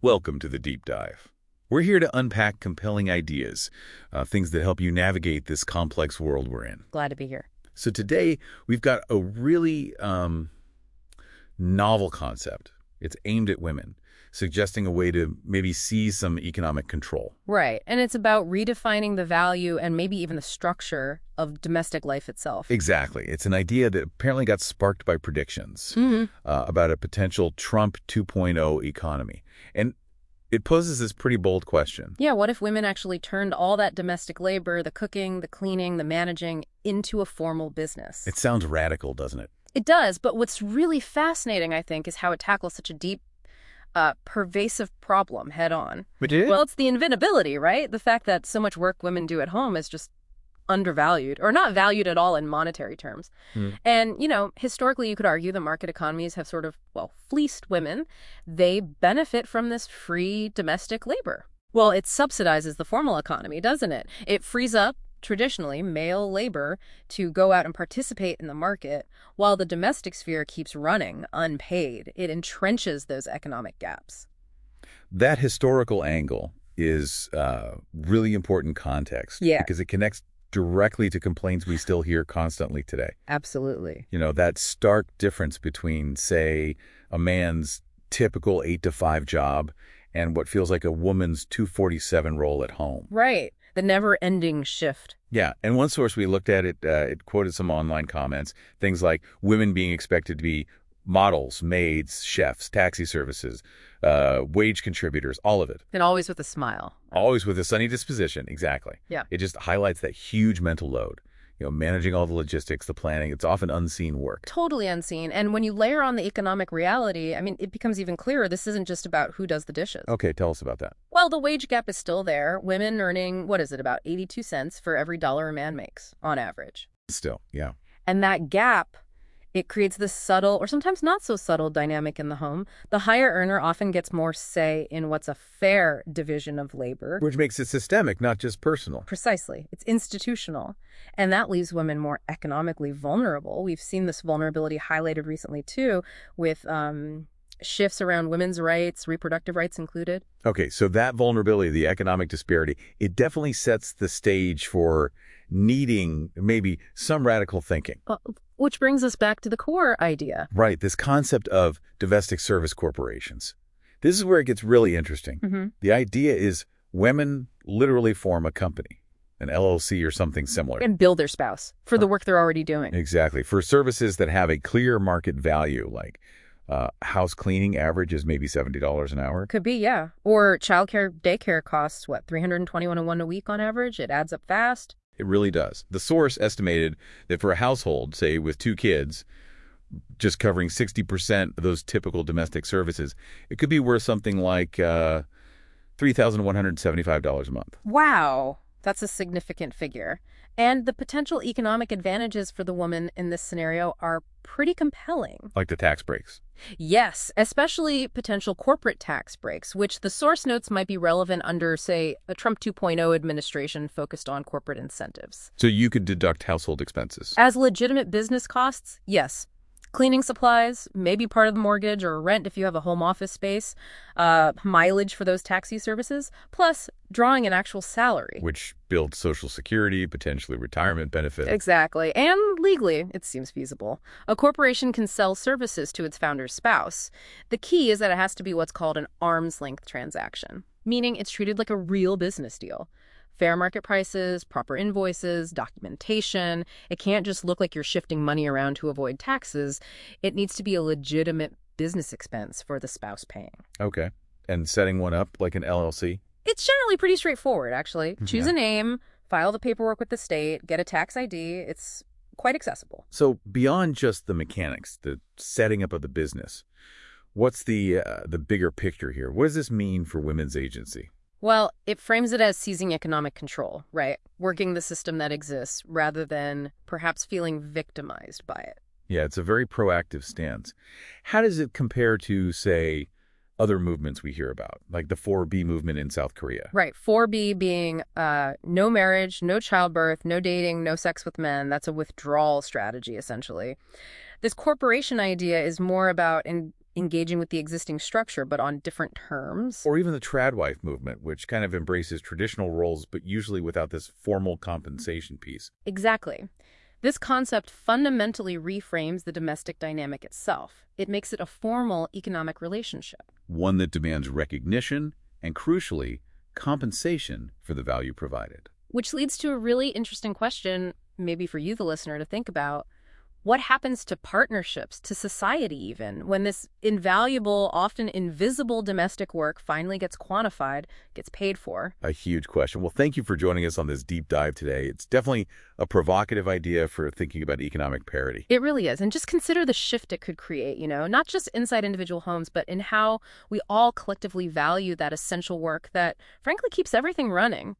Welcome to the Deep Dive. We're here to unpack compelling ideas, uh, things that help you navigate this complex world we're in. Glad to be here. So today, we've got a really um, novel concept. It's aimed at women, suggesting a way to maybe seize some economic control. Right. And it's about redefining the value and maybe even the structure of domestic life itself. Exactly. It's an idea that apparently got sparked by predictions hmm uh, about a potential Trump 2.0 economy. And it poses this pretty bold question. Yeah, what if women actually turned all that domestic labor, the cooking, the cleaning, the managing, into a formal business? It sounds radical, doesn't it? It does, but what's really fascinating, I think, is how it tackles such a deep, uh, pervasive problem head on. But it? Well, it's the inventability, right? The fact that so much work women do at home is just undervalued or not valued at all in monetary terms. Hmm. And, you know, historically, you could argue that market economies have sort of, well, fleeced women. They benefit from this free domestic labor. Well, it subsidizes the formal economy, doesn't it? It frees up, traditionally, male labor to go out and participate in the market while the domestic sphere keeps running unpaid. It entrenches those economic gaps. That historical angle is uh, really important context. Yeah. Because it connects directly to complaints we still hear constantly today. Absolutely. You know, that stark difference between, say, a man's typical 8 to 5 job and what feels like a woman's 247 role at home. Right. The never-ending shift. Yeah, and one source we looked at, it, uh, it quoted some online comments, things like women being expected to be models, maids, chefs, taxi services, uh, wage contributors, all of it. And always with a smile. Always with a sunny disposition, exactly. Yeah. It just highlights that huge mental load. You know, managing all the logistics, the planning, it's often unseen work. Totally unseen. And when you layer on the economic reality, I mean, it becomes even clearer this isn't just about who does the dishes. Okay, tell us about that. Well, the wage gap is still there. Women earning, what is it, about 82 cents for every dollar a man makes, on average. Still, yeah. And that gap, it creates this subtle, or sometimes not so subtle, dynamic in the home. The higher earner often gets more say in what's a fair division of labor. Which makes it systemic, not just personal. Precisely. It's institutional. And that leaves women more economically vulnerable. We've seen this vulnerability highlighted recently, too, with um, shifts around women's rights, reproductive rights included. Okay, so that vulnerability, the economic disparity, it definitely sets the stage for needing maybe some radical thinking. Uh, which brings us back to the core idea. Right, this concept of domestic service corporations. This is where it gets really interesting. Mm-hmm. The idea is women literally form a company, an LLC or something similar. And bill their spouse for the work they're already doing. Exactly. For services that have a clear market value, like uh, house cleaning average is maybe $70 an hour. Could be, yeah. Or childcare, daycare costs, what, 321 a week on average? It adds up fast. It really does. The source estimated that for a household, say with two kids, just covering 60% of those typical domestic services, it could be worth something like uh, $3,175 a month. Wow. That's a significant figure. And the potential economic advantages for the woman in this scenario are pretty compelling. Like the tax breaks. Yes, especially potential corporate tax breaks, which the source notes might be relevant under, say, a Trump 2.0 administration focused on corporate incentives. So you could deduct household expenses. As legitimate business costs, yes. Cleaning supplies, maybe part of the mortgage or rent if you have a home office space, uh, mileage for those taxi services, plus drawing an actual salary. Which builds Social Security, potentially retirement benefits. Exactly. And legally, it seems feasible. A corporation can sell services to its founder's spouse. The key is that it has to be what's called an arm's length transaction, meaning it's treated like a real business deal. Fair market prices, proper invoices, documentation. It can't just look like you're shifting money around to avoid taxes. It needs to be a legitimate business expense for the spouse paying. Okay. And setting one up like an LLC? It's generally pretty straightforward, actually. Choose Yeah. a name, file the paperwork with the state, get a tax ID. It's quite accessible. So beyond just the mechanics, the setting up of the business, what's the uh, the bigger picture here? What does this mean for women's agency? Well, it frames it as seizing economic control, right? Working the system that exists rather than perhaps feeling victimized by it. Yeah, it's a very proactive stance. How does it compare to, say, other movements we hear about, like the 4B movement in South Korea? Right. 4B being uh, no marriage, no childbirth, no dating, no sex with men. That's a withdrawal strategy, essentially. This corporation idea is more about in engaging with the existing structure but on different terms. Or even the tradwife movement, which kind of embraces traditional roles but usually without this formal compensation piece. Exactly. This concept fundamentally reframes the domestic dynamic itself. It makes it a formal economic relationship. One that demands recognition and, crucially, compensation for the value provided. Which leads to a really interesting question, maybe for you, the listener, to think about. What happens to partnerships, to society even, when this invaluable, often invisible domestic work finally gets quantified, gets paid for? A huge question. Well, thank you for joining us on this deep dive today. It's definitely a provocative idea for thinking about economic parity. It really is. And just consider the shift it could create, you know, not just inside individual homes, but in how we all collectively value that essential work that, frankly, keeps everything running.